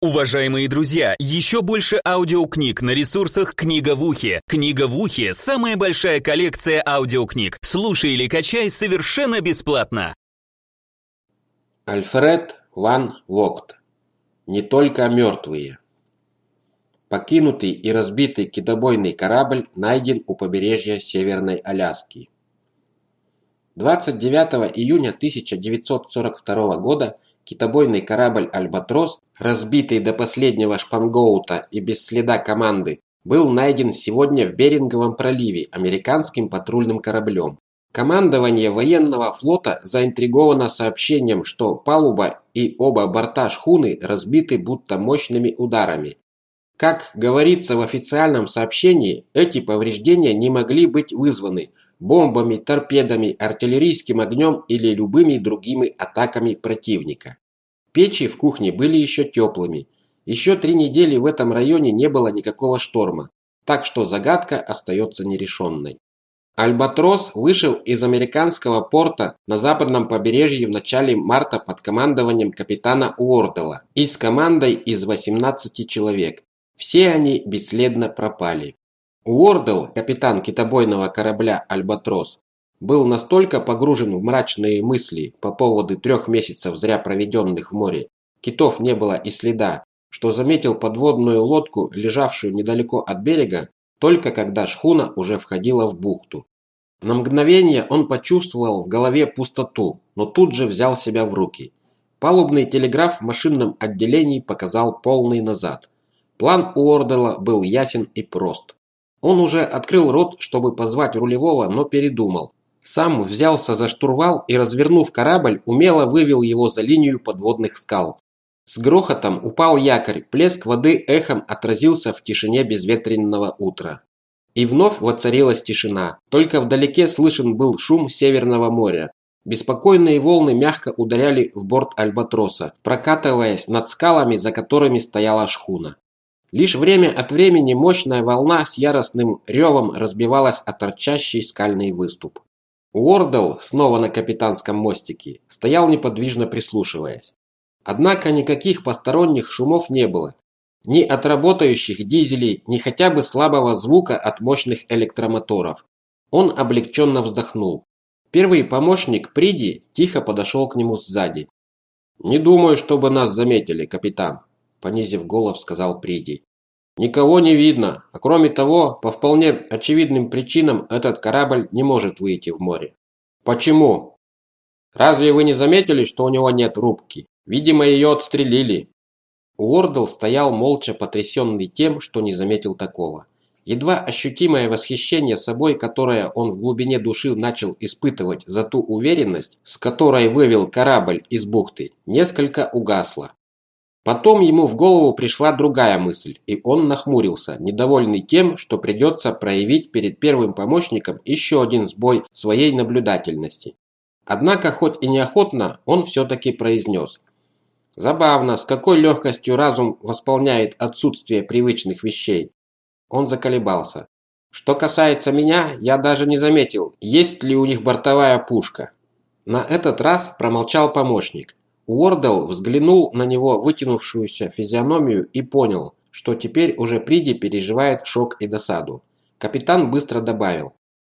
Уважаемые друзья, еще больше аудиокниг на ресурсах «Книга в ухе». «Книга в ухе» — самая большая коллекция аудиокниг. Слушай или качай совершенно бесплатно. Альфред Ван Вогт. Не только мертвые. Покинутый и разбитый китобойный корабль найден у побережья Северной Аляски. 29 июня 1942 года китобойный корабль «Альбатрос», разбитый до последнего шпангоута и без следа команды, был найден сегодня в Беринговом проливе американским патрульным кораблем. Командование военного флота заинтриговано сообщением, что палуба и оба борта шхуны разбиты будто мощными ударами. Как говорится в официальном сообщении, эти повреждения не могли быть вызваны бомбами, торпедами, артиллерийским огнем или любыми другими атаками противника. Печи в кухне были еще теплыми. Еще три недели в этом районе не было никакого шторма, так что загадка остается нерешенной. Альбатрос вышел из американского порта на западном побережье в начале марта под командованием капитана Уордела и с командой из 18 человек. Все они бесследно пропали. Уордл, капитан китобойного корабля «Альбатрос», был настолько погружен в мрачные мысли по поводу трех месяцев зря проведенных в море, китов не было и следа, что заметил подводную лодку, лежавшую недалеко от берега, только когда шхуна уже входила в бухту. На мгновение он почувствовал в голове пустоту, но тут же взял себя в руки. Палубный телеграф в машинном отделении показал полный назад. План Уордела был ясен и прост. Он уже открыл рот, чтобы позвать рулевого, но передумал. Сам взялся за штурвал и, развернув корабль, умело вывел его за линию подводных скал. С грохотом упал якорь, плеск воды эхом отразился в тишине безветренного утра. И вновь воцарилась тишина, только вдалеке слышен был шум Северного моря. Беспокойные волны мягко ударяли в борт Альбатроса, прокатываясь над скалами, за которыми стояла шхуна. Лишь время от времени мощная волна с яростным ревом разбивалась о торчащий скальный выступ. Уордл, снова на капитанском мостике, стоял неподвижно прислушиваясь. Однако никаких посторонних шумов не было. Ни от работающих дизелей, ни хотя бы слабого звука от мощных электромоторов. Он облегченно вздохнул. Первый помощник Приди тихо подошел к нему сзади. «Не думаю, чтобы нас заметили, капитан», понизив голос, сказал Приди. Никого не видно, а кроме того, по вполне очевидным причинам этот корабль не может выйти в море. Почему? Разве вы не заметили, что у него нет рубки? Видимо, ее отстрелили. Уордл стоял молча потрясенный тем, что не заметил такого. Едва ощутимое восхищение собой, которое он в глубине души начал испытывать за ту уверенность, с которой вывел корабль из бухты, несколько угасло. Потом ему в голову пришла другая мысль, и он нахмурился, недовольный тем, что придется проявить перед первым помощником еще один сбой своей наблюдательности. Однако, хоть и неохотно, он все-таки произнес. Забавно, с какой легкостью разум восполняет отсутствие привычных вещей. Он заколебался. Что касается меня, я даже не заметил, есть ли у них бортовая пушка. На этот раз промолчал помощник. Уордл взглянул на него вытянувшуюся физиономию и понял, что теперь уже Приди переживает шок и досаду. Капитан быстро добавил.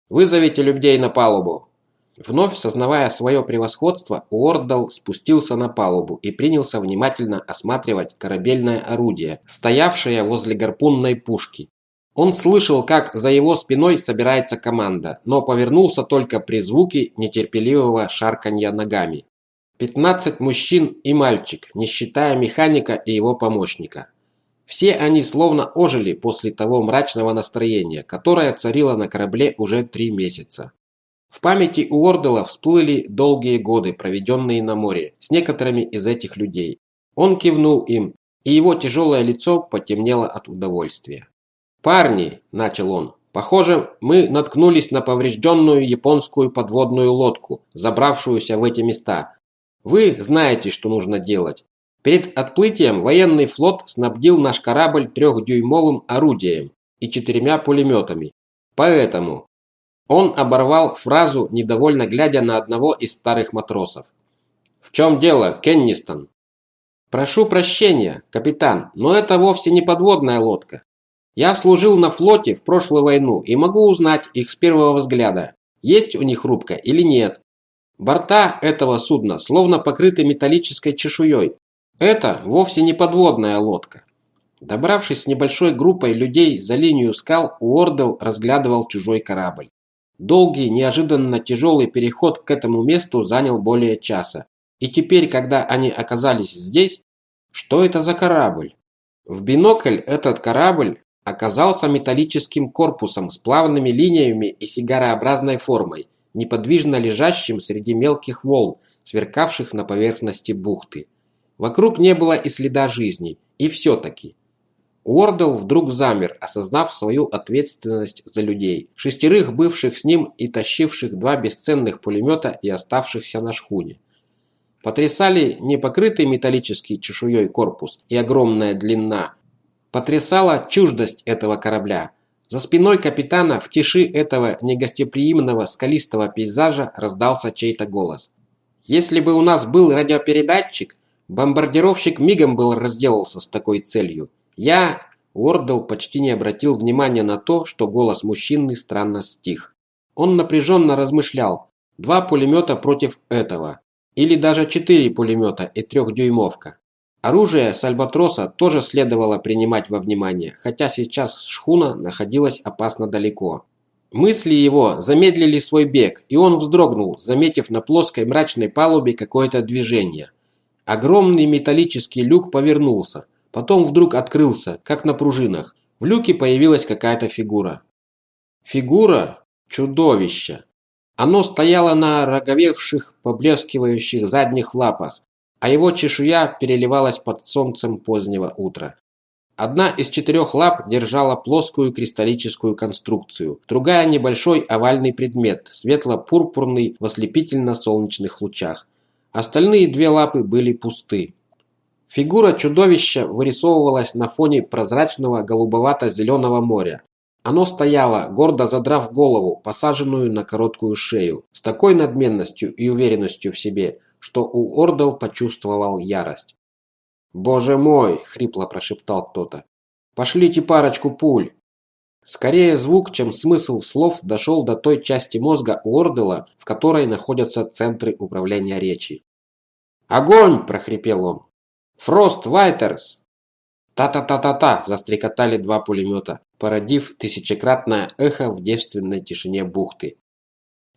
«Вызовите людей на палубу». Вновь сознавая свое превосходство, Уордл спустился на палубу и принялся внимательно осматривать корабельное орудие, стоявшее возле гарпунной пушки. Он слышал, как за его спиной собирается команда, но повернулся только при звуке нетерпеливого шарканья ногами. 15 мужчин и мальчик, не считая механика и его помощника. Все они словно ожили после того мрачного настроения, которое царило на корабле уже три месяца. В памяти у Ордела всплыли долгие годы, проведенные на море, с некоторыми из этих людей. Он кивнул им, и его тяжелое лицо потемнело от удовольствия. «Парни!» – начал он. «Похоже, мы наткнулись на поврежденную японскую подводную лодку, забравшуюся в эти места. Вы знаете, что нужно делать. Перед отплытием военный флот снабдил наш корабль трехдюймовым орудием и четырьмя пулеметами. Поэтому он оборвал фразу, недовольно глядя на одного из старых матросов. «В чем дело, Кеннистон?» «Прошу прощения, капитан, но это вовсе не подводная лодка. Я служил на флоте в прошлую войну и могу узнать их с первого взгляда, есть у них рубка или нет. Борта этого судна словно покрыты металлической чешуей. Это вовсе не подводная лодка. Добравшись с небольшой группой людей за линию скал, Уордел разглядывал чужой корабль. Долгий, неожиданно тяжелый переход к этому месту занял более часа. И теперь, когда они оказались здесь, что это за корабль? В бинокль этот корабль оказался металлическим корпусом с плавными линиями и сигарообразной формой, неподвижно лежащим среди мелких волн, сверкавших на поверхности бухты. Вокруг не было и следа жизни, и все-таки. Уордл вдруг замер, осознав свою ответственность за людей, шестерых бывших с ним и тащивших два бесценных пулемета и оставшихся на шхуне. Потрясали не покрытый металлический чешуей корпус и огромная длина, Потрясала чуждость этого корабля. За спиной капитана в тиши этого негостеприимного скалистого пейзажа раздался чей-то голос. «Если бы у нас был радиопередатчик, бомбардировщик мигом был разделался с такой целью. Я...» Уордл почти не обратил внимания на то, что голос мужчины странно стих. Он напряженно размышлял. Два пулемета против этого. Или даже четыре пулемета и трехдюймовка. Оружие с Альбатроса тоже следовало принимать во внимание, хотя сейчас шхуна находилась опасно далеко. Мысли его замедлили свой бег, и он вздрогнул, заметив на плоской мрачной палубе какое-то движение. Огромный металлический люк повернулся, потом вдруг открылся, как на пружинах. В люке появилась какая-то фигура. Фигура чудовища. Оно стояло на роговевших, поблескивающих задних лапах, а его чешуя переливалась под солнцем позднего утра. Одна из четырех лап держала плоскую кристаллическую конструкцию, другая – небольшой овальный предмет, светло-пурпурный в ослепительно-солнечных лучах. Остальные две лапы были пусты. Фигура чудовища вырисовывалась на фоне прозрачного голубовато-зеленого моря. Оно стояло, гордо задрав голову, посаженную на короткую шею, с такой надменностью и уверенностью в себе – что у Ордел почувствовал ярость. «Боже мой!» – хрипло прошептал кто-то. «Пошлите парочку пуль!» Скорее звук, чем смысл слов дошел до той части мозга Уордела, в которой находятся центры управления речи. «Огонь!» – прохрипел он. «Фрост Вайтерс!» «Та-та-та-та-та!» – застрекотали два пулемета, породив тысячекратное эхо в девственной тишине бухты.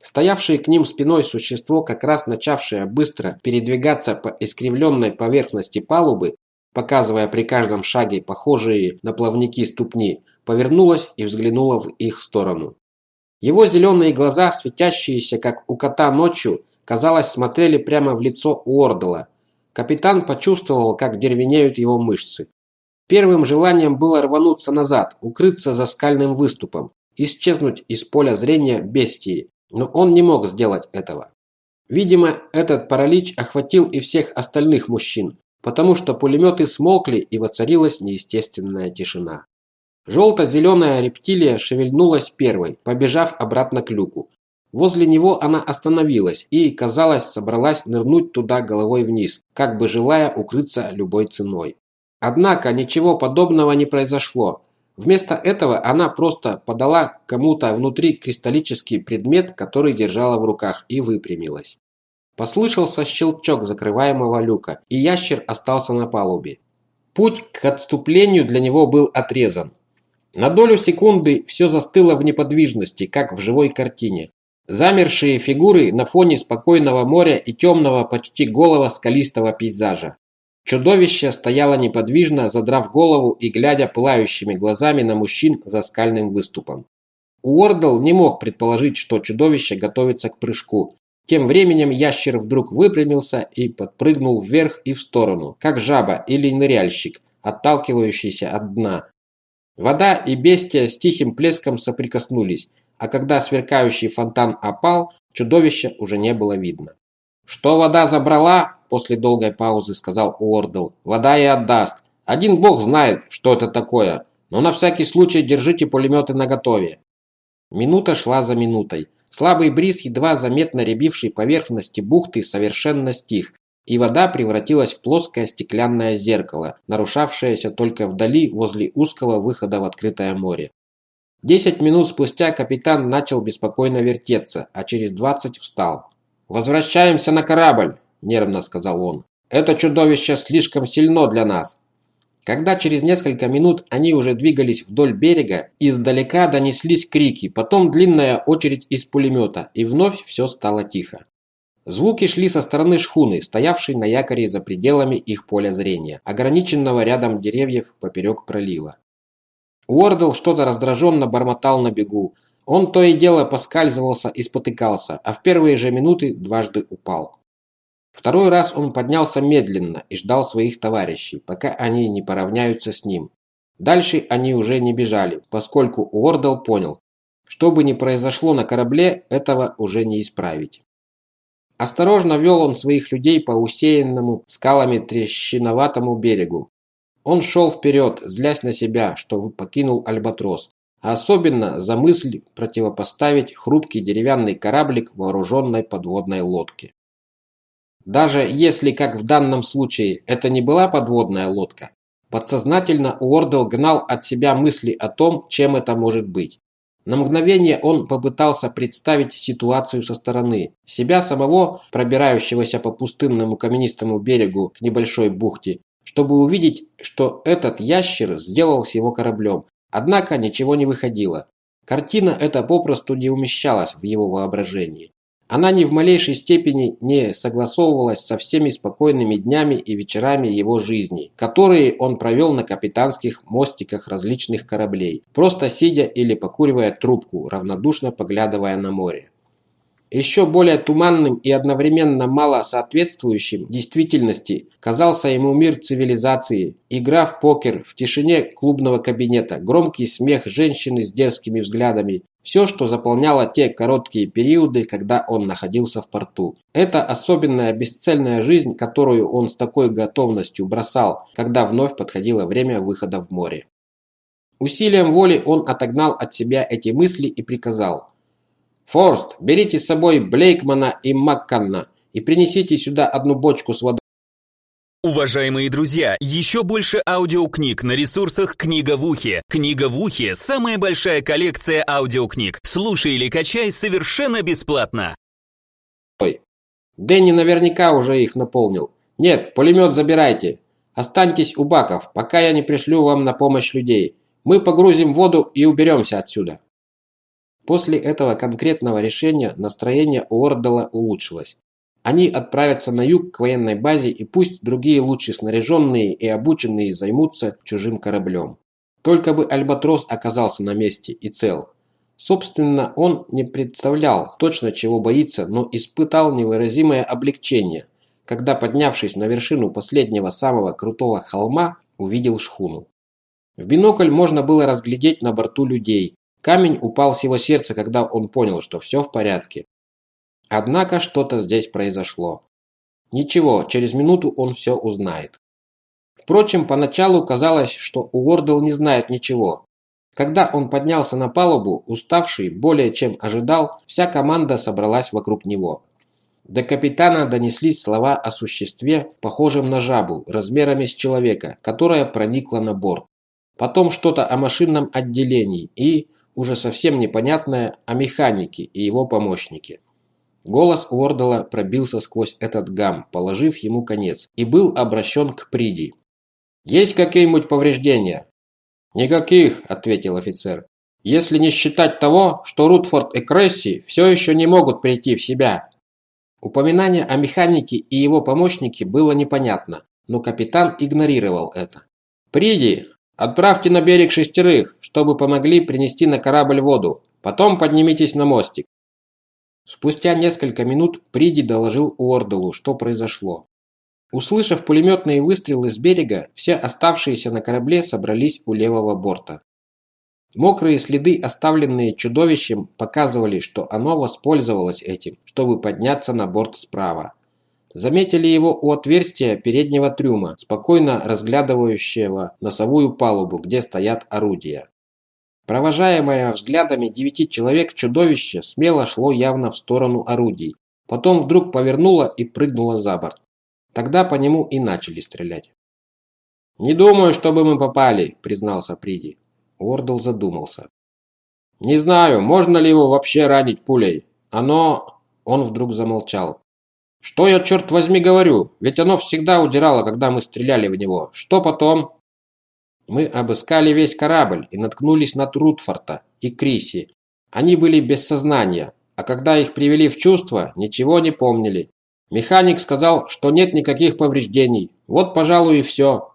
Стоявшее к ним спиной существо, как раз начавшее быстро передвигаться по искривленной поверхности палубы, показывая при каждом шаге похожие на плавники ступни, повернулось и взглянуло в их сторону. Его зеленые глаза, светящиеся как у кота ночью, казалось, смотрели прямо в лицо Уордела. Капитан почувствовал, как деревенеют его мышцы. Первым желанием было рвануться назад, укрыться за скальным выступом, исчезнуть из поля зрения бестии, но он не мог сделать этого. Видимо, этот паралич охватил и всех остальных мужчин, потому что пулеметы смолкли и воцарилась неестественная тишина. Желто-зеленая рептилия шевельнулась первой, побежав обратно к люку. Возле него она остановилась и, казалось, собралась нырнуть туда головой вниз, как бы желая укрыться любой ценой. Однако ничего подобного не произошло, Вместо этого она просто подала кому-то внутри кристаллический предмет, который держала в руках, и выпрямилась. Послышался щелчок закрываемого люка, и ящер остался на палубе. Путь к отступлению для него был отрезан. На долю секунды все застыло в неподвижности, как в живой картине. Замершие фигуры на фоне спокойного моря и темного, почти голого скалистого пейзажа. Чудовище стояло неподвижно, задрав голову и глядя пылающими глазами на мужчин за скальным выступом. Уордл не мог предположить, что чудовище готовится к прыжку. Тем временем ящер вдруг выпрямился и подпрыгнул вверх и в сторону, как жаба или ныряльщик, отталкивающийся от дна. Вода и бестия с тихим плеском соприкоснулись, а когда сверкающий фонтан опал, чудовища уже не было видно. «Что вода забрала?» – после долгой паузы сказал Уордл. «Вода и отдаст. Один бог знает, что это такое. Но на всякий случай держите пулеметы наготове». Минута шла за минутой. Слабый бриз, едва заметно рябивший поверхности бухты, совершенно стих. и вода превратилась в плоское стеклянное зеркало, нарушавшееся только вдали возле узкого выхода в открытое море. Десять минут спустя капитан начал беспокойно вертеться, а через двадцать встал. «Возвращаемся на корабль!» – нервно сказал он. «Это чудовище слишком сильно для нас!» Когда через несколько минут они уже двигались вдоль берега, издалека донеслись крики, потом длинная очередь из пулемета, и вновь все стало тихо. Звуки шли со стороны шхуны, стоявшей на якоре за пределами их поля зрения, ограниченного рядом деревьев поперек пролива. Уордл что-то раздраженно бормотал на бегу. Он то и дело поскальзывался и спотыкался, а в первые же минуты дважды упал. Второй раз он поднялся медленно и ждал своих товарищей, пока они не поравняются с ним. Дальше они уже не бежали, поскольку Уордл понял, что бы ни произошло на корабле, этого уже не исправить. Осторожно вел он своих людей по усеянному скалами трещиноватому берегу. Он шел вперед, злясь на себя, что покинул Альбатрос, а особенно за мысль противопоставить хрупкий деревянный кораблик вооруженной подводной лодке. Даже если, как в данном случае, это не была подводная лодка, подсознательно Уордл гнал от себя мысли о том, чем это может быть. На мгновение он попытался представить ситуацию со стороны. Себя самого, пробирающегося по пустынному каменистому берегу к небольшой бухте, чтобы увидеть, что этот ящер сделал с его кораблем. Однако ничего не выходило. Картина эта попросту не умещалась в его воображении. Она ни в малейшей степени не согласовывалась со всеми спокойными днями и вечерами его жизни, которые он провел на капитанских мостиках различных кораблей, просто сидя или покуривая трубку, равнодушно поглядывая на море. Еще более туманным и одновременно мало соответствующим действительности казался ему мир цивилизации, игра в покер в тишине клубного кабинета, громкий смех женщины с дерзкими взглядами, все, что заполняло те короткие периоды, когда он находился в порту. Это особенная бесцельная жизнь, которую он с такой готовностью бросал, когда вновь подходило время выхода в море. Усилием воли он отогнал от себя эти мысли и приказал – «Форст, берите с собой Блейкмана и Макканна и принесите сюда одну бочку с водой». Уважаемые друзья, еще больше аудиокниг на ресурсах «Книга в ухе». «Книга в ухе» — самая большая коллекция аудиокниг. Слушай или качай совершенно бесплатно. Ой, Дэнни наверняка уже их наполнил. Нет, пулемет забирайте. Останьтесь у баков, пока я не пришлю вам на помощь людей. Мы погрузим воду и уберемся отсюда. После этого конкретного решения настроение у Ордала улучшилось. Они отправятся на юг к военной базе и пусть другие лучше снаряженные и обученные займутся чужим кораблем. Только бы Альбатрос оказался на месте и цел. Собственно, он не представлял точно чего боится, но испытал невыразимое облегчение, когда, поднявшись на вершину последнего самого крутого холма, увидел шхуну. В бинокль можно было разглядеть на борту людей, Камень упал с его сердца, когда он понял, что все в порядке. Однако что-то здесь произошло. Ничего, через минуту он все узнает. Впрочем, поначалу казалось, что Уордл не знает ничего. Когда он поднялся на палубу, уставший более чем ожидал, вся команда собралась вокруг него. До капитана донеслись слова о существе, похожем на жабу, размерами с человека, которая проникла на борт. Потом что-то о машинном отделении и, уже совсем непонятное о механике и его помощнике. Голос Уордала пробился сквозь этот гам, положив ему конец, и был обращен к Приди. «Есть какие-нибудь повреждения?» «Никаких», – ответил офицер. «Если не считать того, что Рутфорд и Кресси все еще не могут прийти в себя». Упоминание о механике и его помощнике было непонятно, но капитан игнорировал это. «Приди, Отправьте на берег шестерых, чтобы помогли принести на корабль воду. Потом поднимитесь на мостик. Спустя несколько минут Приди доложил Уорделу, что произошло. Услышав пулеметные выстрелы с берега, все оставшиеся на корабле собрались у левого борта. Мокрые следы, оставленные чудовищем, показывали, что оно воспользовалось этим, чтобы подняться на борт справа. Заметили его у отверстия переднего трюма, спокойно разглядывающего носовую палубу, где стоят орудия. Провожаемое взглядами девяти человек чудовище смело шло явно в сторону орудий. Потом вдруг повернуло и прыгнуло за борт. Тогда по нему и начали стрелять. «Не думаю, чтобы мы попали», – признался Приди. Уордл задумался. «Не знаю, можно ли его вообще ранить пулей. Оно...» Он вдруг замолчал. «Что я, черт возьми, говорю? Ведь оно всегда удирало, когда мы стреляли в него. Что потом?» Мы обыскали весь корабль и наткнулись на Трутфорта и Криси. Они были без сознания, а когда их привели в чувство, ничего не помнили. Механик сказал, что нет никаких повреждений. Вот, пожалуй, и все.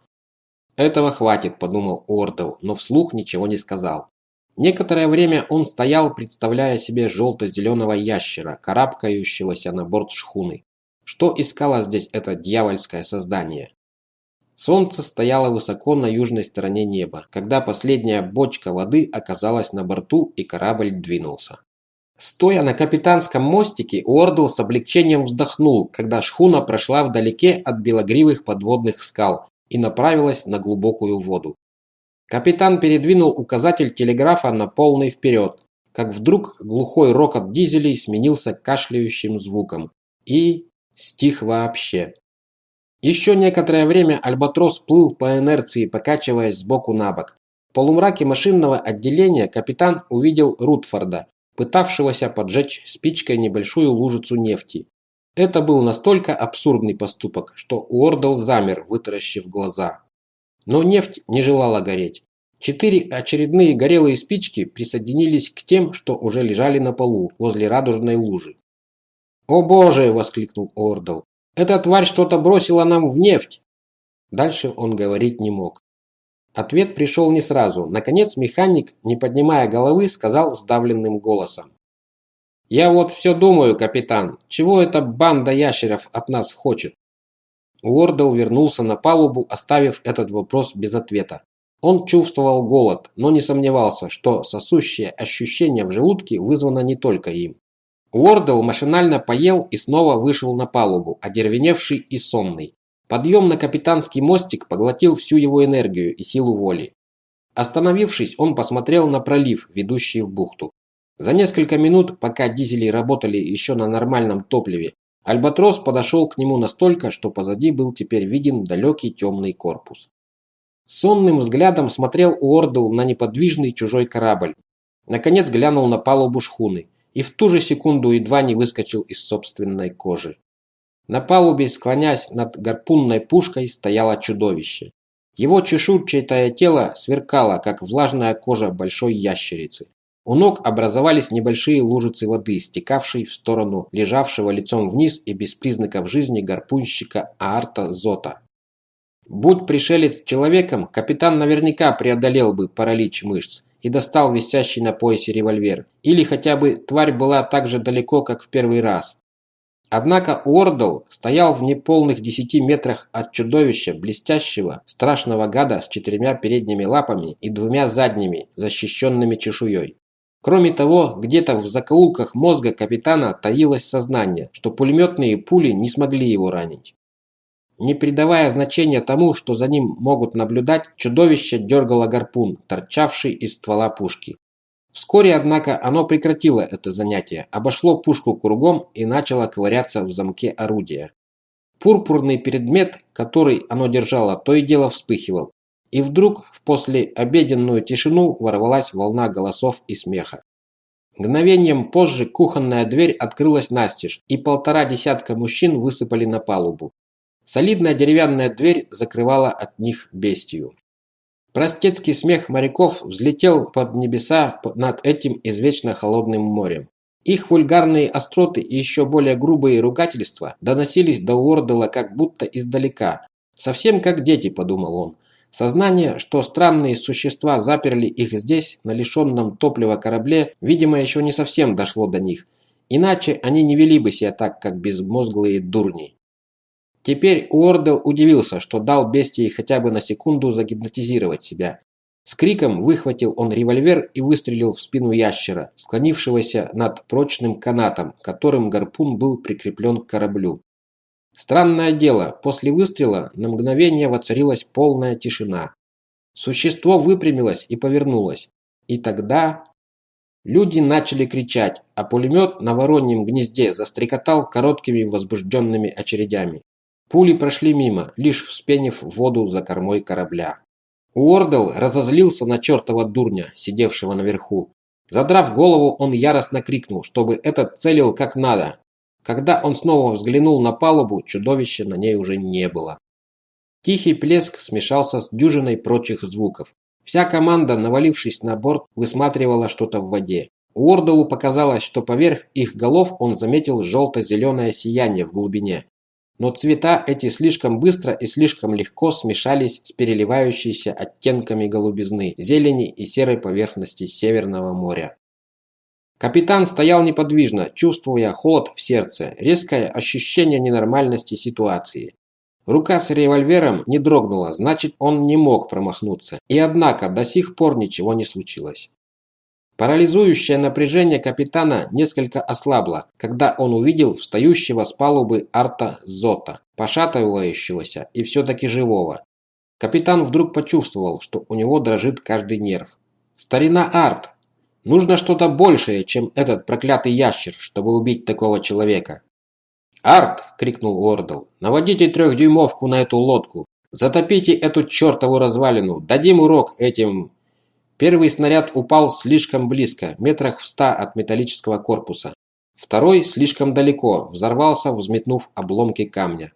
Этого хватит, подумал Ордел, но вслух ничего не сказал. Некоторое время он стоял, представляя себе желто-зеленого ящера, карабкающегося на борт шхуны. Что искало здесь это дьявольское создание? Солнце стояло высоко на южной стороне неба, когда последняя бочка воды оказалась на борту и корабль двинулся. Стоя на капитанском мостике, Уордл с облегчением вздохнул, когда шхуна прошла вдалеке от белогривых подводных скал и направилась на глубокую воду. Капитан передвинул указатель телеграфа на полный вперед, как вдруг глухой рокот дизелей сменился кашляющим звуком и стих вообще. Еще некоторое время Альбатрос плыл по инерции, покачиваясь сбоку на бок. В полумраке машинного отделения капитан увидел Рутфорда, пытавшегося поджечь спичкой небольшую лужицу нефти. Это был настолько абсурдный поступок, что Уордл замер, вытаращив глаза. Но нефть не желала гореть. Четыре очередные горелые спички присоединились к тем, что уже лежали на полу, возле радужной лужи. «О боже!» – воскликнул Уордл. Эта тварь что-то бросила нам в нефть!» Дальше он говорить не мог. Ответ пришел не сразу. Наконец механик, не поднимая головы, сказал сдавленным голосом. «Я вот все думаю, капитан, чего эта банда ящеров от нас хочет?» Уордл вернулся на палубу, оставив этот вопрос без ответа. Он чувствовал голод, но не сомневался, что сосущее ощущение в желудке вызвано не только им. Уордл машинально поел и снова вышел на палубу, одервеневший и сонный. Подъем на капитанский мостик поглотил всю его энергию и силу воли. Остановившись, он посмотрел на пролив, ведущий в бухту. За несколько минут, пока дизели работали еще на нормальном топливе, Альбатрос подошел к нему настолько, что позади был теперь виден далекий темный корпус. Сонным взглядом смотрел Уордл на неподвижный чужой корабль. Наконец глянул на палубу шхуны и в ту же секунду едва не выскочил из собственной кожи. На палубе, склонясь над гарпунной пушкой, стояло чудовище. Его чешуйчатое тело сверкало, как влажная кожа большой ящерицы. У ног образовались небольшие лужицы воды, стекавшие в сторону лежавшего лицом вниз и без признаков жизни гарпунщика Аарта Зота. Будь пришелец человеком, капитан наверняка преодолел бы паралич мышц, и достал висящий на поясе револьвер. Или хотя бы тварь была так же далеко, как в первый раз. Однако Уордл стоял в неполных десяти метрах от чудовища, блестящего, страшного гада с четырьмя передними лапами и двумя задними, защищенными чешуей. Кроме того, где-то в закоулках мозга капитана таилось сознание, что пулеметные пули не смогли его ранить. Не придавая значения тому, что за ним могут наблюдать, чудовище дергало гарпун, торчавший из ствола пушки. Вскоре, однако, оно прекратило это занятие, обошло пушку кругом и начало ковыряться в замке орудия. Пурпурный предмет, который оно держало, то и дело вспыхивал. И вдруг в послеобеденную тишину ворвалась волна голосов и смеха. Мгновением позже кухонная дверь открылась настежь, и полтора десятка мужчин высыпали на палубу. Солидная деревянная дверь закрывала от них бестию. Простецкий смех моряков взлетел под небеса над этим извечно холодным морем. Их вульгарные остроты и еще более грубые ругательства доносились до Уордела как будто издалека. «Совсем как дети», – подумал он. Сознание, что странные существа заперли их здесь, на лишенном топлива корабле, видимо, еще не совсем дошло до них. Иначе они не вели бы себя так, как безмозглые дурни. Теперь Уордел удивился, что дал бестии хотя бы на секунду загипнотизировать себя. С криком выхватил он револьвер и выстрелил в спину ящера, склонившегося над прочным канатом, которым гарпун был прикреплен к кораблю. Странное дело, после выстрела на мгновение воцарилась полная тишина. Существо выпрямилось и повернулось. И тогда люди начали кричать, а пулемет на вороньем гнезде застрекотал короткими возбужденными очередями. Пули прошли мимо, лишь вспенив воду за кормой корабля. Уордл разозлился на чертова дурня, сидевшего наверху. Задрав голову, он яростно крикнул, чтобы этот целил как надо. Когда он снова взглянул на палубу, чудовища на ней уже не было. Тихий плеск смешался с дюжиной прочих звуков. Вся команда, навалившись на борт, высматривала что-то в воде. Уордалу показалось, что поверх их голов он заметил желто-зеленое сияние в глубине. Но цвета эти слишком быстро и слишком легко смешались с переливающейся оттенками голубизны, зелени и серой поверхности Северного моря. Капитан стоял неподвижно, чувствуя холод в сердце, резкое ощущение ненормальности ситуации. Рука с револьвером не дрогнула, значит, он не мог промахнуться. И однако до сих пор ничего не случилось. Парализующее напряжение капитана несколько ослабло, когда он увидел встающего с палубы Арта Зота, пошатывающегося и все-таки живого. Капитан вдруг почувствовал, что у него дрожит каждый нерв. «Старина Арт! Нужно что-то большее, чем этот проклятый ящер, чтобы убить такого человека!» «Арт!» – крикнул Уордл. «Наводите трехдюймовку на эту лодку! Затопите эту чертову развалину! Дадим урок этим...» Первый снаряд упал слишком близко, метрах в ста от металлического корпуса. Второй слишком далеко, взорвался, взметнув обломки камня.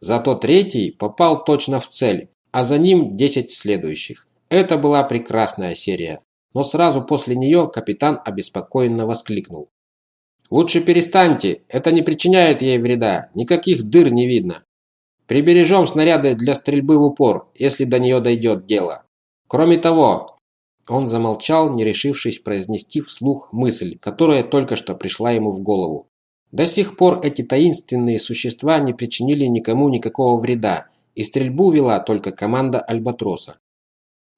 Зато третий попал точно в цель, а за ним 10 следующих. Это была прекрасная серия. Но сразу после нее капитан обеспокоенно воскликнул. Лучше перестаньте, это не причиняет ей вреда, никаких дыр не видно. Прибережем снаряды для стрельбы в упор, если до нее дойдет дело. Кроме того, он замолчал, не решившись произнести вслух мысль, которая только что пришла ему в голову. До сих пор эти таинственные существа не причинили никому никакого вреда, и стрельбу вела только команда Альбатроса.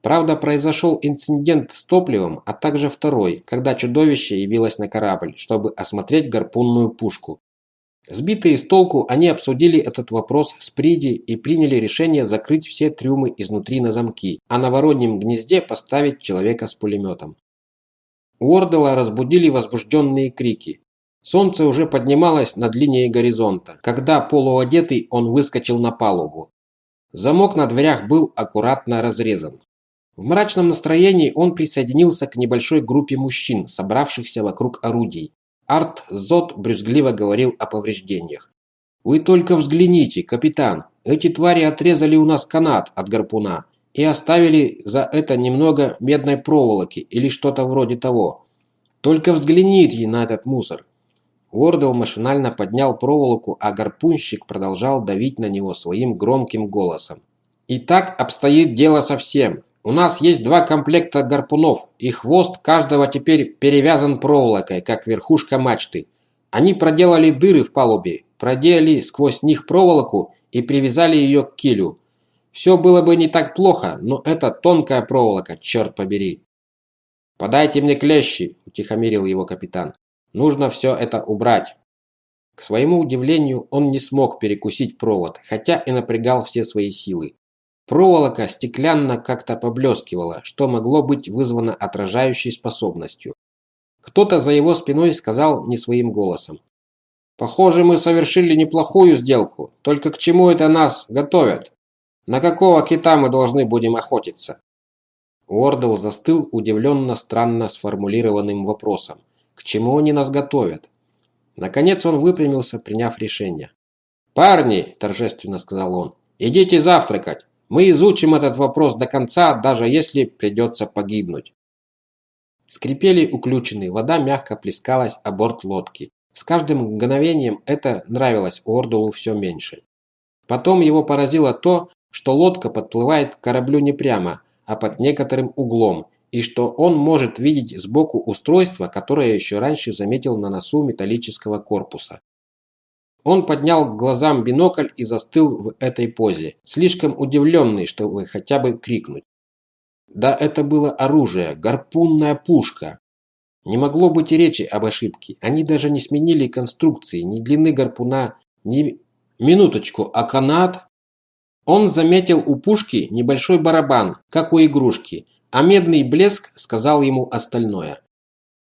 Правда, произошел инцидент с топливом, а также второй, когда чудовище явилось на корабль, чтобы осмотреть гарпунную пушку. Сбитые с толку, они обсудили этот вопрос с Приди и приняли решение закрыть все трюмы изнутри на замки, а на вороньем гнезде поставить человека с пулеметом. Уордела разбудили возбужденные крики. Солнце уже поднималось над линией горизонта, когда полуодетый он выскочил на палубу. Замок на дверях был аккуратно разрезан. В мрачном настроении он присоединился к небольшой группе мужчин, собравшихся вокруг орудий. Арт Зот брюзгливо говорил о повреждениях. «Вы только взгляните, капитан, эти твари отрезали у нас канат от гарпуна и оставили за это немного медной проволоки или что-то вроде того. Только взгляните на этот мусор». Уордл машинально поднял проволоку, а гарпунщик продолжал давить на него своим громким голосом. «И так обстоит дело совсем. У нас есть два комплекта гарпунов, и хвост каждого теперь перевязан проволокой, как верхушка мачты. Они проделали дыры в палубе, проделали сквозь них проволоку и привязали ее к килю. Все было бы не так плохо, но это тонкая проволока, черт побери. «Подайте мне клещи», – утихомирил его капитан. «Нужно все это убрать». К своему удивлению, он не смог перекусить провод, хотя и напрягал все свои силы. Проволока стеклянно как-то поблескивала, что могло быть вызвано отражающей способностью. Кто-то за его спиной сказал не своим голосом. «Похоже, мы совершили неплохую сделку. Только к чему это нас готовят? На какого кита мы должны будем охотиться?» Уордл застыл удивленно странно сформулированным вопросом. «К чему они нас готовят?» Наконец он выпрямился, приняв решение. «Парни!» – торжественно сказал он. «Идите завтракать! Мы изучим этот вопрос до конца, даже если придется погибнуть. Скрипели уключены, вода мягко плескалась о борт лодки. С каждым мгновением это нравилось Ордулу все меньше. Потом его поразило то, что лодка подплывает к кораблю не прямо, а под некоторым углом, и что он может видеть сбоку устройство, которое еще раньше заметил на носу металлического корпуса. Он поднял к глазам бинокль и застыл в этой позе, слишком удивленный, чтобы хотя бы крикнуть. Да это было оружие, гарпунная пушка. Не могло быть и речи об ошибке. Они даже не сменили конструкции, ни длины гарпуна, ни... Минуточку, а канат? Он заметил у пушки небольшой барабан, как у игрушки, а медный блеск сказал ему остальное.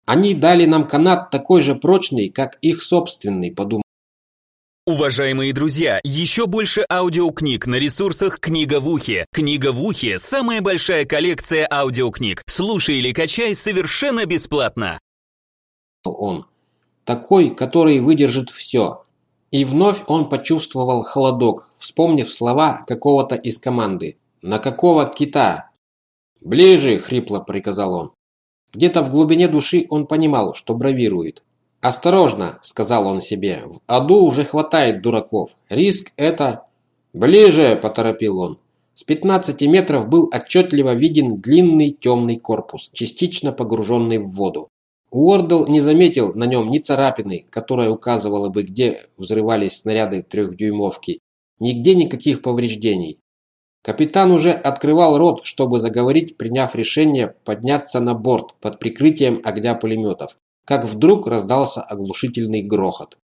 Они дали нам канат такой же прочный, как их собственный, подумал Уважаемые друзья, еще больше аудиокниг на ресурсах «Книга в ухе». «Книга в ухе» — самая большая коллекция аудиокниг. Слушай или качай совершенно бесплатно. Он. Такой, который выдержит все. И вновь он почувствовал холодок, вспомнив слова какого-то из команды. «На какого кита?» «Ближе!» — хрипло приказал он. Где-то в глубине души он понимал, что бравирует. «Осторожно», – сказал он себе, – «в аду уже хватает дураков. Риск – это...» «Ближе», – поторопил он. С 15 метров был отчетливо виден длинный темный корпус, частично погруженный в воду. Уордл не заметил на нем ни царапины, которая указывала бы, где взрывались снаряды трехдюймовки, нигде никаких повреждений. Капитан уже открывал рот, чтобы заговорить, приняв решение подняться на борт под прикрытием огня пулеметов как вдруг раздался оглушительный грохот.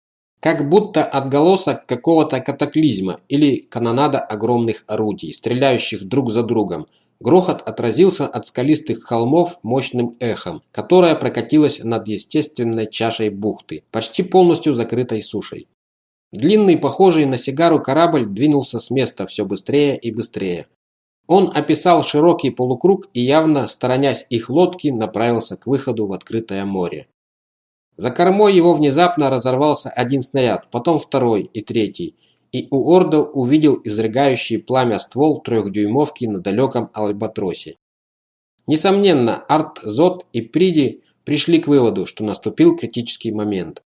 Как будто отголосок какого-то катаклизма или канонада огромных орудий, стреляющих друг за другом. Грохот отразился от скалистых холмов мощным эхом, которое прокатилось над естественной чашей бухты, почти полностью закрытой сушей. Длинный, похожий на сигару корабль двинулся с места все быстрее и быстрее. Он описал широкий полукруг и явно, сторонясь их лодки, направился к выходу в открытое море. За кормой его внезапно разорвался один снаряд, потом второй и третий, и Уордл увидел изрыгающий пламя ствол трехдюймовки на далеком Альбатросе. Несомненно, Арт, Зот и Приди пришли к выводу, что наступил критический момент.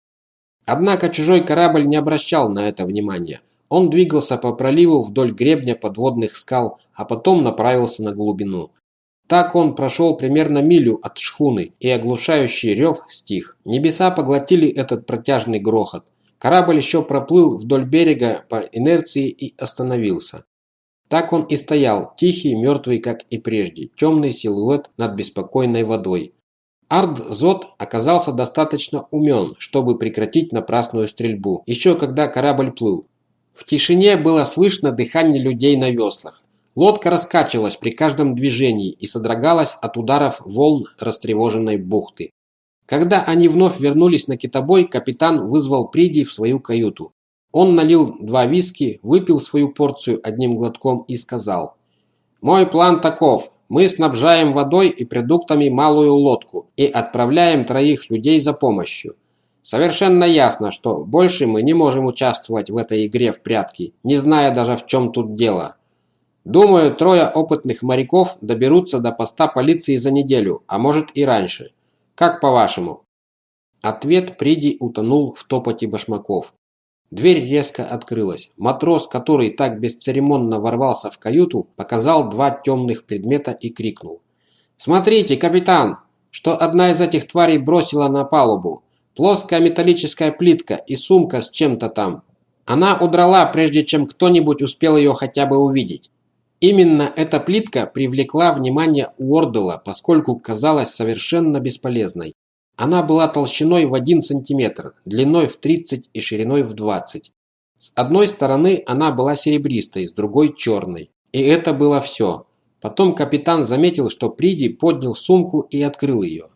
Однако чужой корабль не обращал на это внимания. Он двигался по проливу вдоль гребня подводных скал, а потом направился на глубину. Так он прошел примерно милю от шхуны, и оглушающий рев стих. Небеса поглотили этот протяжный грохот. Корабль еще проплыл вдоль берега по инерции и остановился. Так он и стоял, тихий, мертвый, как и прежде, темный силуэт над беспокойной водой. Ард-Зот оказался достаточно умен, чтобы прекратить напрасную стрельбу, еще когда корабль плыл. В тишине было слышно дыхание людей на веслах. Лодка раскачивалась при каждом движении и содрогалась от ударов волн растревоженной бухты. Когда они вновь вернулись на китобой, капитан вызвал Приди в свою каюту. Он налил два виски, выпил свою порцию одним глотком и сказал. «Мой план таков. Мы снабжаем водой и продуктами малую лодку и отправляем троих людей за помощью. Совершенно ясно, что больше мы не можем участвовать в этой игре в прятки, не зная даже в чем тут дело. Думаю, трое опытных моряков доберутся до поста полиции за неделю, а может и раньше. Как по-вашему?» Ответ Приди утонул в топоте башмаков. Дверь резко открылась. Матрос, который так бесцеремонно ворвался в каюту, показал два темных предмета и крикнул. «Смотрите, капитан, что одна из этих тварей бросила на палубу. Плоская металлическая плитка и сумка с чем-то там. Она удрала, прежде чем кто-нибудь успел ее хотя бы увидеть. Именно эта плитка привлекла внимание Уордела, поскольку казалась совершенно бесполезной. Она была толщиной в 1 см, длиной в 30 и шириной в 20. С одной стороны она была серебристой, с другой черной. И это было все. Потом капитан заметил, что Приди поднял сумку и открыл ее.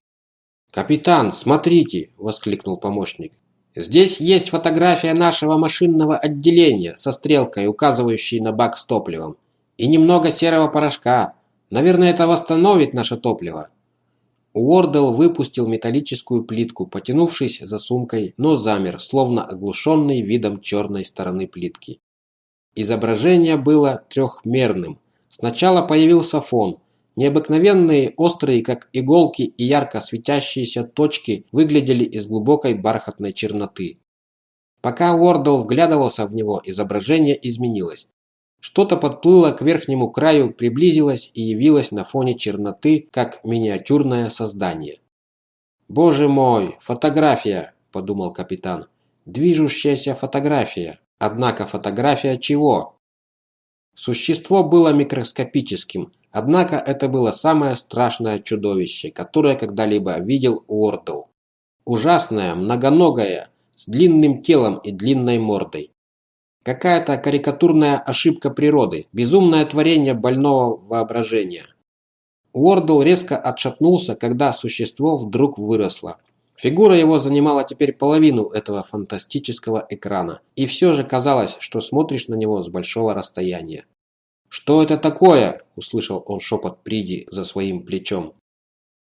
«Капитан, смотрите!» – воскликнул помощник. «Здесь есть фотография нашего машинного отделения со стрелкой, указывающей на бак с топливом. И немного серого порошка. Наверное, это восстановит наше топливо. Уордел выпустил металлическую плитку, потянувшись за сумкой, но замер, словно оглушенный видом черной стороны плитки. Изображение было трехмерным. Сначала появился фон. Необыкновенные, острые, как иголки и ярко светящиеся точки выглядели из глубокой бархатной черноты. Пока Уордл вглядывался в него, изображение изменилось. Что-то подплыло к верхнему краю, приблизилось и явилось на фоне черноты, как миниатюрное создание. «Боже мой, фотография!» – подумал капитан. «Движущаяся фотография. Однако фотография чего?» Существо было микроскопическим, однако это было самое страшное чудовище, которое когда-либо видел Уордл. Ужасное, многоногое, с длинным телом и длинной мордой. Какая-то карикатурная ошибка природы, безумное творение больного воображения. Уордл резко отшатнулся, когда существо вдруг выросло. Фигура его занимала теперь половину этого фантастического экрана, и все же казалось, что смотришь на него с большого расстояния. «Что это такое?» – услышал он шепот Приди за своим плечом.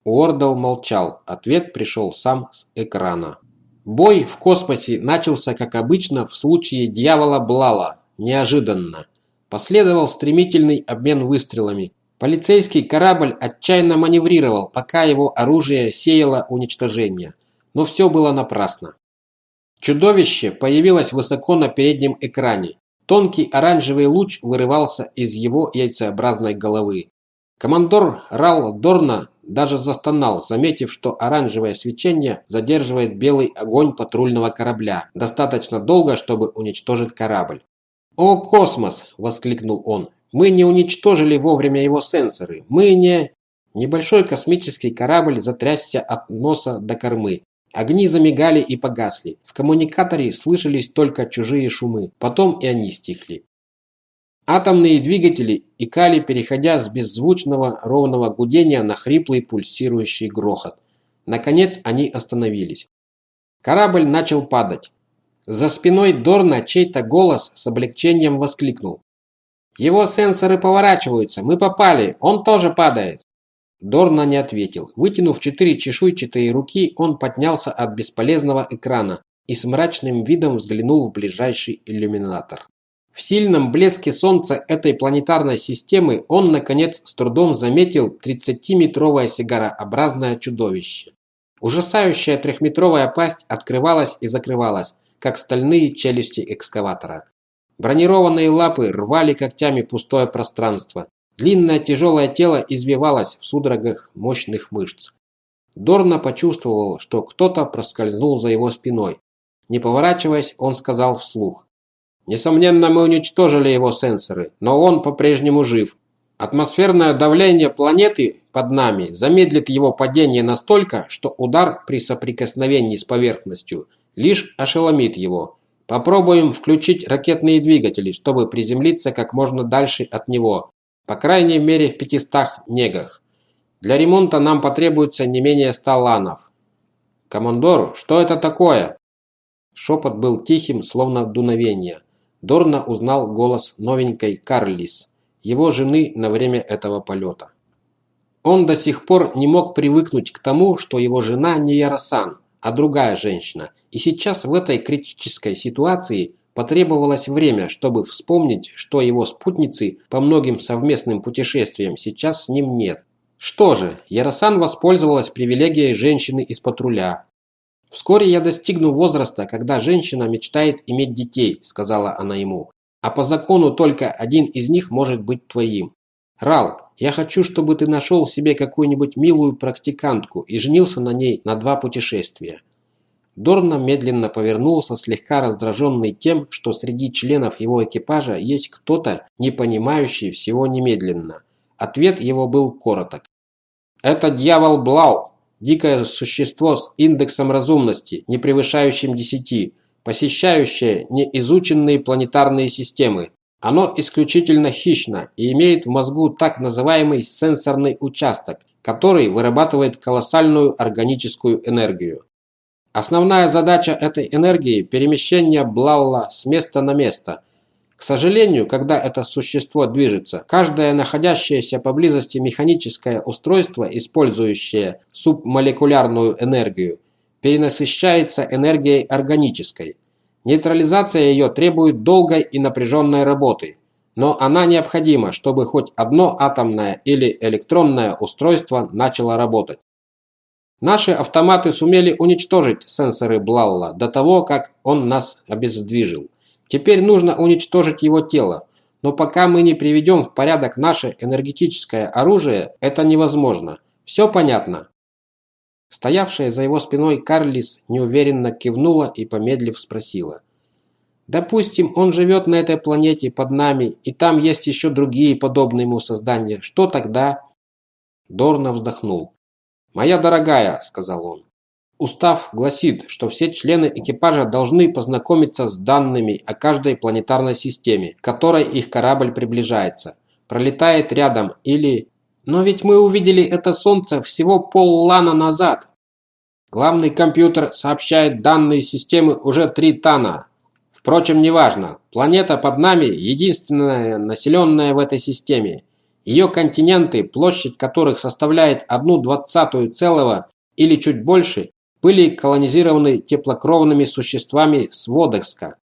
Уордл молчал, ответ пришел сам с экрана. Бой в космосе начался, как обычно, в случае дьявола Блала, неожиданно. Последовал стремительный обмен выстрелами. Полицейский корабль отчаянно маневрировал, пока его оружие сеяло уничтожение. Но все было напрасно. Чудовище появилось высоко на переднем экране. Тонкий оранжевый луч вырывался из его яйцеобразной головы. Командор Рал Дорна даже застонал, заметив, что оранжевое свечение задерживает белый огонь патрульного корабля достаточно долго, чтобы уничтожить корабль. «О, космос!» – воскликнул он. «Мы не уничтожили вовремя его сенсоры. Мы не...» Небольшой космический корабль затрясся от носа до кормы. Огни замигали и погасли. В коммуникаторе слышались только чужие шумы. Потом и они стихли. Атомные двигатели икали, переходя с беззвучного ровного гудения на хриплый пульсирующий грохот. Наконец они остановились. Корабль начал падать. За спиной Дорна чей-то голос с облегчением воскликнул. «Его сенсоры поворачиваются! Мы попали! Он тоже падает!» Дорна не ответил. Вытянув четыре чешуйчатые руки, он поднялся от бесполезного экрана и с мрачным видом взглянул в ближайший иллюминатор. В сильном блеске Солнца этой планетарной системы он, наконец, с трудом заметил 30-метровое сигарообразное чудовище. Ужасающая трехметровая пасть открывалась и закрывалась, как стальные челюсти экскаватора. Бронированные лапы рвали когтями пустое пространство. Длинное тяжелое тело извивалось в судорогах мощных мышц. Дорна почувствовал, что кто-то проскользнул за его спиной. Не поворачиваясь, он сказал вслух. Несомненно, мы уничтожили его сенсоры, но он по-прежнему жив. Атмосферное давление планеты под нами замедлит его падение настолько, что удар при соприкосновении с поверхностью лишь ошеломит его. Попробуем включить ракетные двигатели, чтобы приземлиться как можно дальше от него, по крайней мере в 500 негах. Для ремонта нам потребуется не менее 100 ланов. Командор, что это такое? Шепот был тихим, словно дуновение. Дорна узнал голос новенькой Карлис, его жены на время этого полета. Он до сих пор не мог привыкнуть к тому, что его жена не Ярасан, а другая женщина, и сейчас в этой критической ситуации потребовалось время, чтобы вспомнить, что его спутницы по многим совместным путешествиям сейчас с ним нет. Что же, Ярасан воспользовалась привилегией женщины из патруля, «Вскоре я достигну возраста, когда женщина мечтает иметь детей», – сказала она ему. «А по закону только один из них может быть твоим. Рал, я хочу, чтобы ты нашел себе какую-нибудь милую практикантку и женился на ней на два путешествия». Дорна медленно повернулся, слегка раздраженный тем, что среди членов его экипажа есть кто-то, не понимающий всего немедленно. Ответ его был короток. «Это дьявол Блау, Дикое существо с индексом разумности, не превышающим 10, посещающее неизученные планетарные системы. Оно исключительно хищно и имеет в мозгу так называемый сенсорный участок, который вырабатывает колоссальную органическую энергию. Основная задача этой энергии – перемещение Блалла с места на место – к сожалению, когда это существо движется, каждое находящееся поблизости механическое устройство, использующее субмолекулярную энергию, перенасыщается энергией органической. Нейтрализация ее требует долгой и напряженной работы, но она необходима, чтобы хоть одно атомное или электронное устройство начало работать. Наши автоматы сумели уничтожить сенсоры Блалла до того, как он нас обездвижил. Теперь нужно уничтожить его тело, но пока мы не приведем в порядок наше энергетическое оружие, это невозможно. Все понятно?» Стоявшая за его спиной Карлис неуверенно кивнула и, помедлив, спросила. «Допустим, он живет на этой планете под нами, и там есть еще другие подобные ему создания. Что тогда?» Дорна вздохнул. «Моя дорогая», — сказал он, Устав гласит, что все члены экипажа должны познакомиться с данными о каждой планетарной системе, к которой их корабль приближается, пролетает рядом или... Но ведь мы увидели это Солнце всего поллана назад. Главный компьютер сообщает данные системы уже три тана. Впрочем, неважно. Планета под нами единственная населенная в этой системе. Ее континенты, площадь которых составляет одну двадцатую целого или чуть больше, были колонизированы теплокровными существами с Водекска.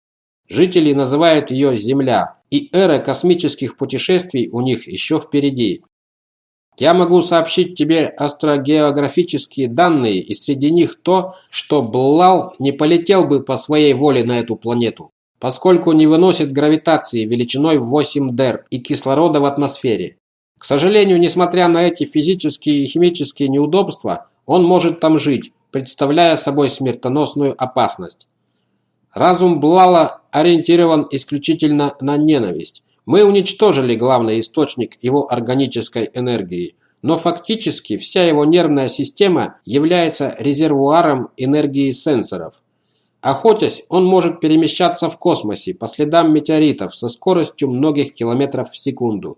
Жители называют ее Земля, и эра космических путешествий у них еще впереди. Я могу сообщить тебе астрогеографические данные, и среди них то, что Блал не полетел бы по своей воле на эту планету, поскольку не выносит гравитации величиной в 8 дер и кислорода в атмосфере. К сожалению, несмотря на эти физические и химические неудобства, он может там жить, представляя собой смертоносную опасность. Разум Блала ориентирован исключительно на ненависть. Мы уничтожили главный источник его органической энергии, но фактически вся его нервная система является резервуаром энергии сенсоров. Охотясь, он может перемещаться в космосе по следам метеоритов со скоростью многих километров в секунду.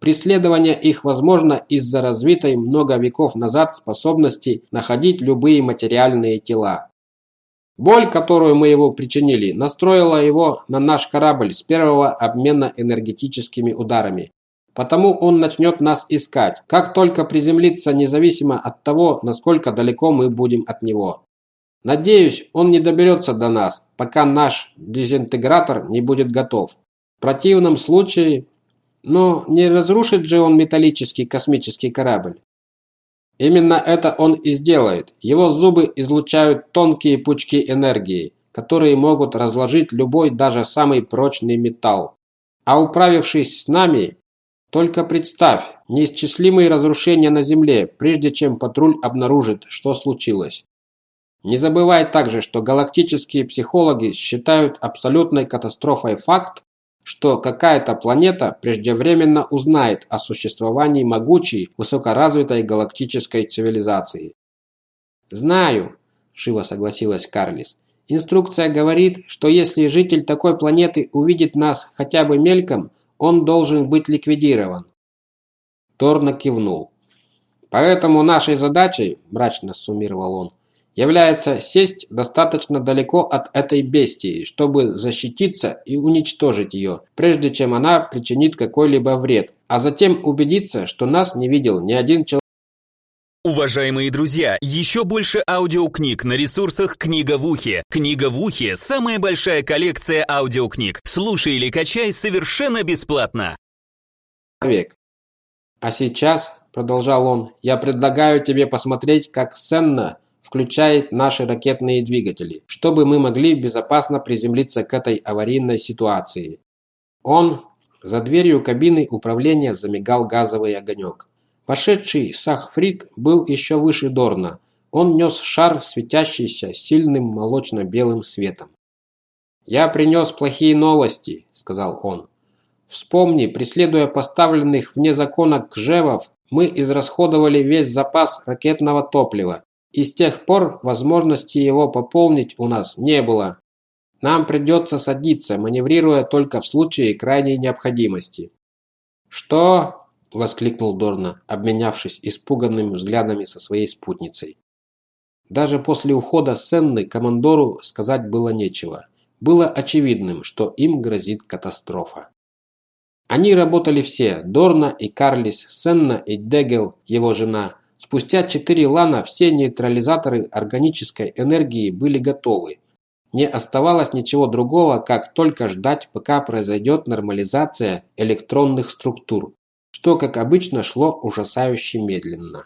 Преследование их возможно из-за развитой много веков назад способности находить любые материальные тела. Боль, которую мы его причинили, настроила его на наш корабль с первого обмена энергетическими ударами. Потому он начнет нас искать, как только приземлится независимо от того, насколько далеко мы будем от него. Надеюсь, он не доберется до нас, пока наш дезинтегратор не будет готов. В противном случае... Но не разрушит же он металлический космический корабль. Именно это он и сделает. Его зубы излучают тонкие пучки энергии, которые могут разложить любой, даже самый прочный металл. А управившись с нами, только представь, неисчислимые разрушения на Земле, прежде чем патруль обнаружит, что случилось. Не забывай также, что галактические психологи считают абсолютной катастрофой факт, что какая-то планета преждевременно узнает о существовании могучей, высокоразвитой галактической цивилизации. «Знаю», – живо согласилась Карлис. «Инструкция говорит, что если житель такой планеты увидит нас хотя бы мельком, он должен быть ликвидирован». Торна кивнул. «Поэтому нашей задачей, – мрачно суммировал он, является сесть достаточно далеко от этой бестии, чтобы защититься и уничтожить ее, прежде чем она причинит какой-либо вред, а затем убедиться, что нас не видел ни один человек. Уважаемые друзья, еще больше аудиокниг на ресурсах «Книга в ухе». «Книга в ухе» – самая большая коллекция аудиокниг. Слушай или качай совершенно бесплатно. А сейчас, продолжал он, я предлагаю тебе посмотреть, как Сенна – включает наши ракетные двигатели, чтобы мы могли безопасно приземлиться к этой аварийной ситуации. Он... За дверью кабины управления замигал газовый огонек. Вошедший Сахфрид был еще выше Дорна. Он нес шар, светящийся сильным молочно-белым светом. «Я принес плохие новости», — сказал он. «Вспомни, преследуя поставленных вне закона кжевов, мы израсходовали весь запас ракетного топлива, и с тех пор возможности его пополнить у нас не было. Нам придется садиться, маневрируя только в случае крайней необходимости. «Что?» – воскликнул Дорна, обменявшись испуганными взглядами со своей спутницей. Даже после ухода Сенны командору сказать было нечего. Было очевидным, что им грозит катастрофа. Они работали все – Дорна и Карлис, Сенна и Дегел, его жена – Спустя четыре лана все нейтрализаторы органической энергии были готовы. Не оставалось ничего другого, как только ждать, пока произойдет нормализация электронных структур, что, как обычно, шло ужасающе медленно.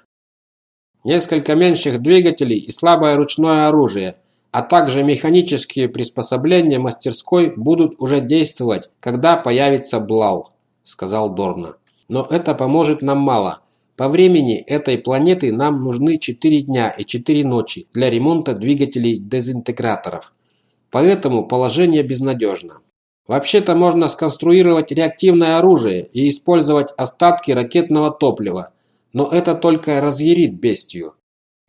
Несколько меньших двигателей и слабое ручное оружие, а также механические приспособления мастерской будут уже действовать, когда появится Блау, сказал Дорна. Но это поможет нам мало. По времени этой планеты нам нужны 4 дня и 4 ночи для ремонта двигателей дезинтеграторов. Поэтому положение безнадежно. Вообще-то можно сконструировать реактивное оружие и использовать остатки ракетного топлива, но это только разъярит бестию.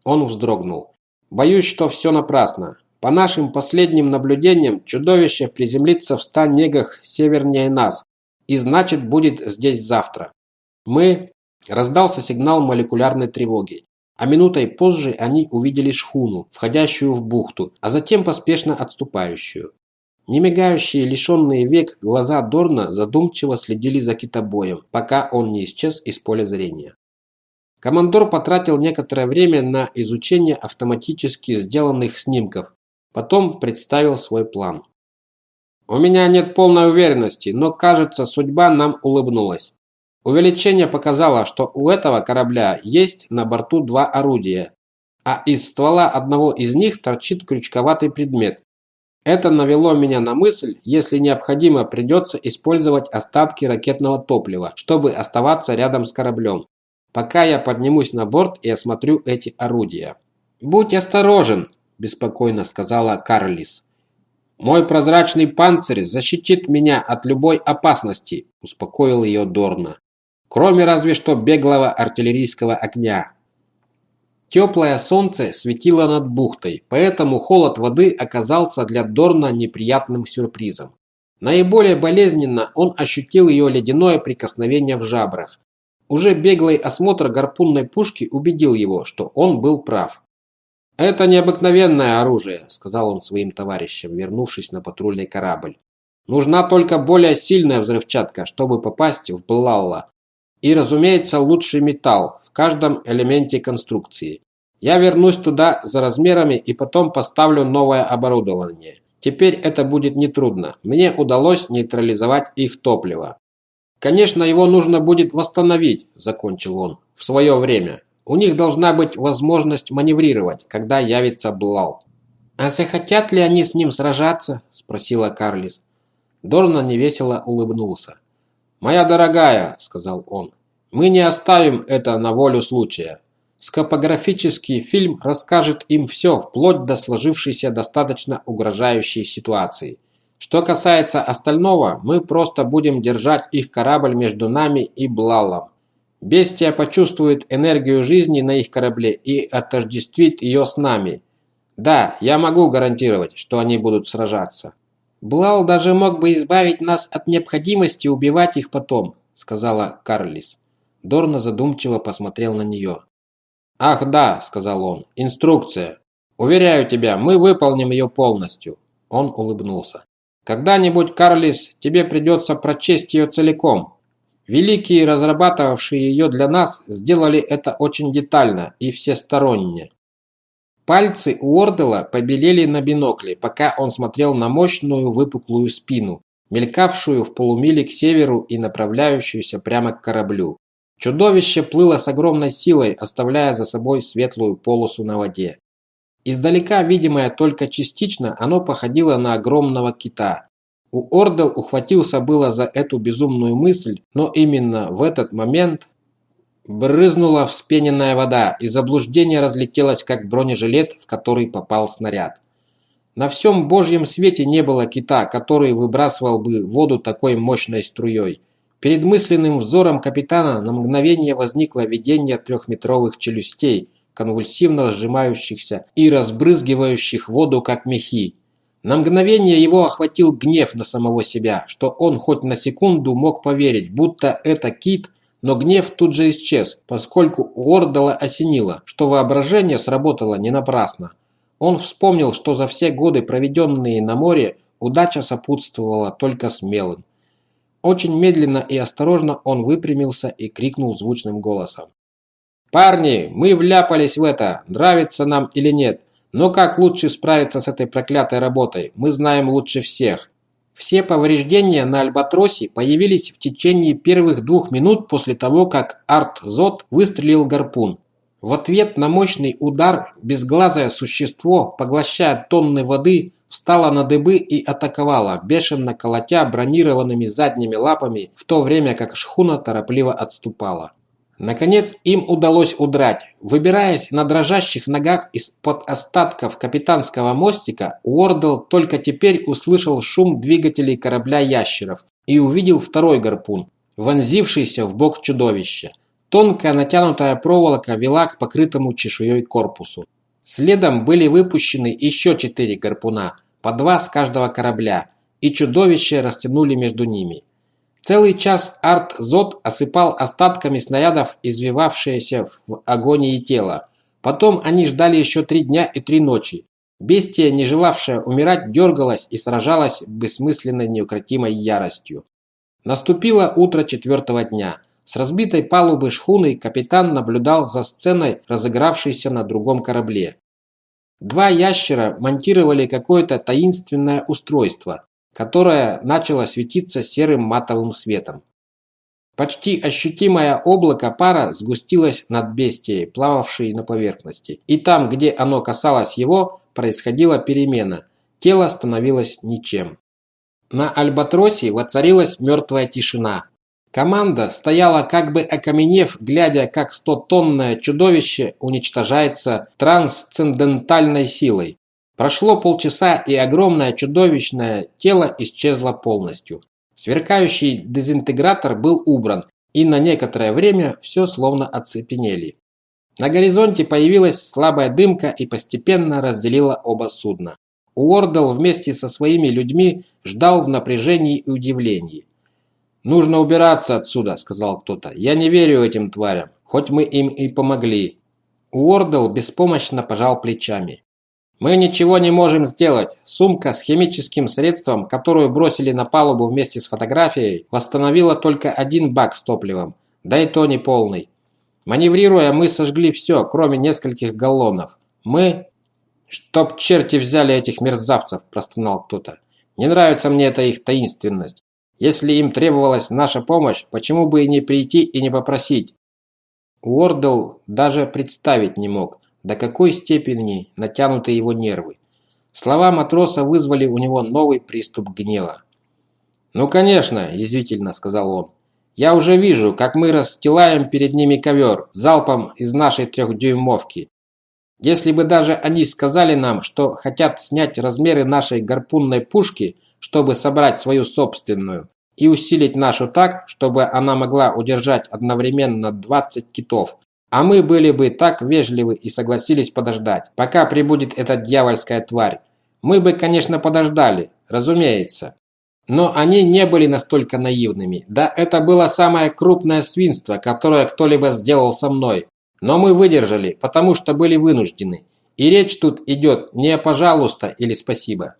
Он вздрогнул. Боюсь, что все напрасно. По нашим последним наблюдениям, чудовище приземлится в ста негах севернее нас, и значит будет здесь завтра. Мы Раздался сигнал молекулярной тревоги. а минутой позже они увидели шхуну, входящую в бухту, а затем поспешно отступающую. Немигающие, лишенные век глаза Дорна задумчиво следили за китобоем, пока он не исчез из поля зрения. Командор потратил некоторое время на изучение автоматически сделанных снимков, потом представил свой план. «У меня нет полной уверенности, но, кажется, судьба нам улыбнулась. Увеличение показало, что у этого корабля есть на борту два орудия, а из ствола одного из них торчит крючковатый предмет. Это навело меня на мысль, если необходимо, придется использовать остатки ракетного топлива, чтобы оставаться рядом с кораблем, пока я поднимусь на борт и осмотрю эти орудия. «Будь осторожен», – беспокойно сказала Карлис. «Мой прозрачный панцирь защитит меня от любой опасности», – успокоил ее Дорна кроме разве что беглого артиллерийского огня. Теплое солнце светило над бухтой, поэтому холод воды оказался для Дорна неприятным сюрпризом. Наиболее болезненно он ощутил ее ледяное прикосновение в жабрах. Уже беглый осмотр гарпунной пушки убедил его, что он был прав. «Это необыкновенное оружие», – сказал он своим товарищам, вернувшись на патрульный корабль. «Нужна только более сильная взрывчатка, чтобы попасть в Блалла, и, разумеется, лучший металл в каждом элементе конструкции. Я вернусь туда за размерами и потом поставлю новое оборудование. Теперь это будет нетрудно. Мне удалось нейтрализовать их топливо. Конечно, его нужно будет восстановить, закончил он, в свое время. У них должна быть возможность маневрировать, когда явится Блау. «А захотят ли они с ним сражаться?» – спросила Карлис. Дорна невесело улыбнулся. «Моя дорогая», – сказал он, – «мы не оставим это на волю случая. Скопографический фильм расскажет им все, вплоть до сложившейся достаточно угрожающей ситуации. Что касается остального, мы просто будем держать их корабль между нами и Блалом. Бестия почувствует энергию жизни на их корабле и отождествит ее с нами. Да, я могу гарантировать, что они будут сражаться». «Блал даже мог бы избавить нас от необходимости убивать их потом», – сказала Карлис. Дорна задумчиво посмотрел на нее. «Ах да», – сказал он, – «инструкция. Уверяю тебя, мы выполним ее полностью». Он улыбнулся. «Когда-нибудь, Карлис, тебе придется прочесть ее целиком. Великие, разрабатывавшие ее для нас, сделали это очень детально и всесторонне. Пальцы Уордела побелели на бинокле, пока он смотрел на мощную выпуклую спину, мелькавшую в полумиле к северу и направляющуюся прямо к кораблю. Чудовище плыло с огромной силой, оставляя за собой светлую полосу на воде. Издалека, видимое только частично, оно походило на огромного кита. У Ордел ухватился было за эту безумную мысль, но именно в этот момент Брызнула вспененная вода, и заблуждение разлетелось, как бронежилет, в который попал снаряд. На всем божьем свете не было кита, который выбрасывал бы воду такой мощной струей. Перед мысленным взором капитана на мгновение возникло видение трехметровых челюстей, конвульсивно сжимающихся и разбрызгивающих воду, как мехи. На мгновение его охватил гнев на самого себя, что он хоть на секунду мог поверить, будто это кит но гнев тут же исчез, поскольку Уордала осенило, что воображение сработало не напрасно. Он вспомнил, что за все годы, проведенные на море, удача сопутствовала только смелым. Очень медленно и осторожно он выпрямился и крикнул звучным голосом. «Парни, мы вляпались в это, нравится нам или нет. Но как лучше справиться с этой проклятой работой, мы знаем лучше всех. Все повреждения на Альбатросе появились в течение первых двух минут после того, как Арт-Зод выстрелил гарпун. В ответ на мощный удар безглазое существо, поглощая тонны воды, встало на дыбы и атаковало, бешено колотя бронированными задними лапами, в то время как шхуна торопливо отступала. Наконец им удалось удрать. Выбираясь на дрожащих ногах из-под остатков капитанского мостика, Уордл только теперь услышал шум двигателей корабля ящеров и увидел второй гарпун, вонзившийся в бок чудовища. Тонкая натянутая проволока вела к покрытому чешуей корпусу. Следом были выпущены еще четыре гарпуна, по два с каждого корабля, и чудовище растянули между ними. Целый час Арт-Зод осыпал остатками снарядов извивавшееся в агонии тело. Потом они ждали еще три дня и три ночи. Бестия, не желавшая умирать, дергалась и сражалась бессмысленной неукротимой яростью. Наступило утро четвертого дня. С разбитой палубы шхуны капитан наблюдал за сценой, разыгравшейся на другом корабле. Два ящера монтировали какое-то таинственное устройство, которое начало светиться серым матовым светом. Почти ощутимое облако пара сгустилось над бестией, плававшей на поверхности. И там, где оно касалось его, происходила перемена. Тело становилось ничем. На Альбатросе воцарилась мертвая тишина. Команда стояла как бы окаменев, глядя, как стотонное чудовище уничтожается трансцендентальной силой. Прошло полчаса, и огромное чудовищное тело исчезло полностью. Сверкающий дезинтегратор был убран, и на некоторое время все словно оцепенели. На горизонте появилась слабая дымка и постепенно разделила оба судна. Уордл вместе со своими людьми ждал в напряжении и удивлении. «Нужно убираться отсюда», – сказал кто-то. «Я не верю этим тварям, хоть мы им и помогли». Уордл беспомощно пожал плечами. «Мы ничего не можем сделать. Сумка с химическим средством, которую бросили на палубу вместе с фотографией, восстановила только один бак с топливом, да и то не полный. Маневрируя, мы сожгли все, кроме нескольких галлонов. Мы...» «Чтоб черти взяли этих мерзавцев!» – простонал кто-то. «Не нравится мне эта их таинственность. Если им требовалась наша помощь, почему бы и не прийти и не попросить? Уордл даже представить не мог, до какой степени натянуты его нервы. Слова матроса вызвали у него новый приступ гнева. «Ну, конечно», – язвительно сказал он. «Я уже вижу, как мы расстилаем перед ними ковер залпом из нашей трехдюймовки. Если бы даже они сказали нам, что хотят снять размеры нашей гарпунной пушки, чтобы собрать свою собственную и усилить нашу так, чтобы она могла удержать одновременно 20 китов. А мы были бы так вежливы и согласились подождать, пока прибудет эта дьявольская тварь. Мы бы, конечно, подождали, разумеется. Но они не были настолько наивными. Да, это было самое крупное свинство, которое кто-либо сделал со мной. Но мы выдержали, потому что были вынуждены. И речь тут идет не о «пожалуйста» или «спасибо».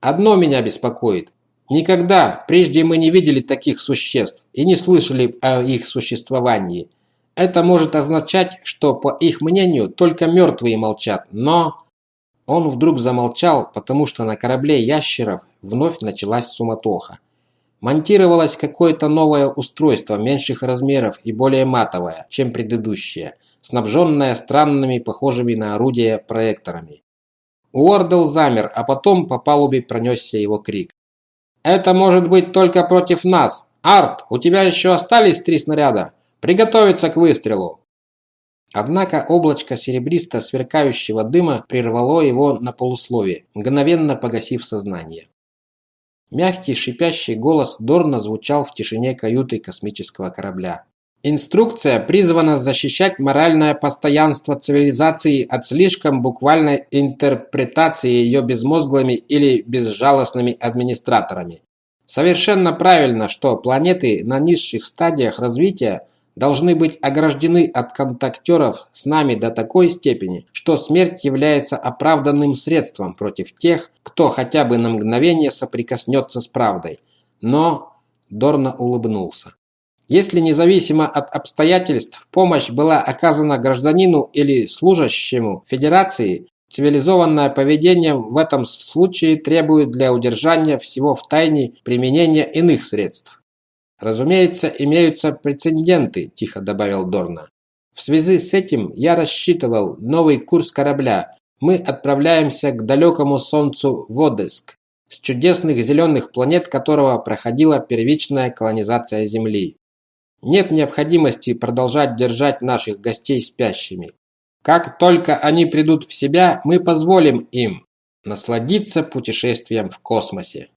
Одно меня беспокоит. Никогда прежде мы не видели таких существ и не слышали о их существовании. Это может означать, что, по их мнению, только мертвые молчат, но... Он вдруг замолчал, потому что на корабле ящеров вновь началась суматоха. Монтировалось какое-то новое устройство меньших размеров и более матовое, чем предыдущее, снабженное странными, похожими на орудия проекторами. Уордл замер, а потом по палубе пронесся его крик. «Это может быть только против нас! Арт, у тебя еще остались три снаряда! Приготовиться к выстрелу!» Однако облачко серебристо сверкающего дыма прервало его на полусловие, мгновенно погасив сознание. Мягкий шипящий голос Дорна звучал в тишине каюты космического корабля. Инструкция призвана защищать моральное постоянство цивилизации от слишком буквальной интерпретации ее безмозглыми или безжалостными администраторами. Совершенно правильно, что планеты на низших стадиях развития должны быть ограждены от контактеров с нами до такой степени, что смерть является оправданным средством против тех, кто хотя бы на мгновение соприкоснется с правдой. Но Дорна улыбнулся. Если независимо от обстоятельств помощь была оказана гражданину или служащему Федерации, цивилизованное поведение в этом случае требует для удержания всего в тайне применения иных средств. Разумеется, имеются прецеденты, тихо добавил Дорна. В связи с этим я рассчитывал новый курс корабля. Мы отправляемся к далекому солнцу Водеск, с чудесных зеленых планет которого проходила первичная колонизация Земли. Нет необходимости продолжать держать наших гостей спящими. Как только они придут в себя, мы позволим им насладиться путешествием в космосе.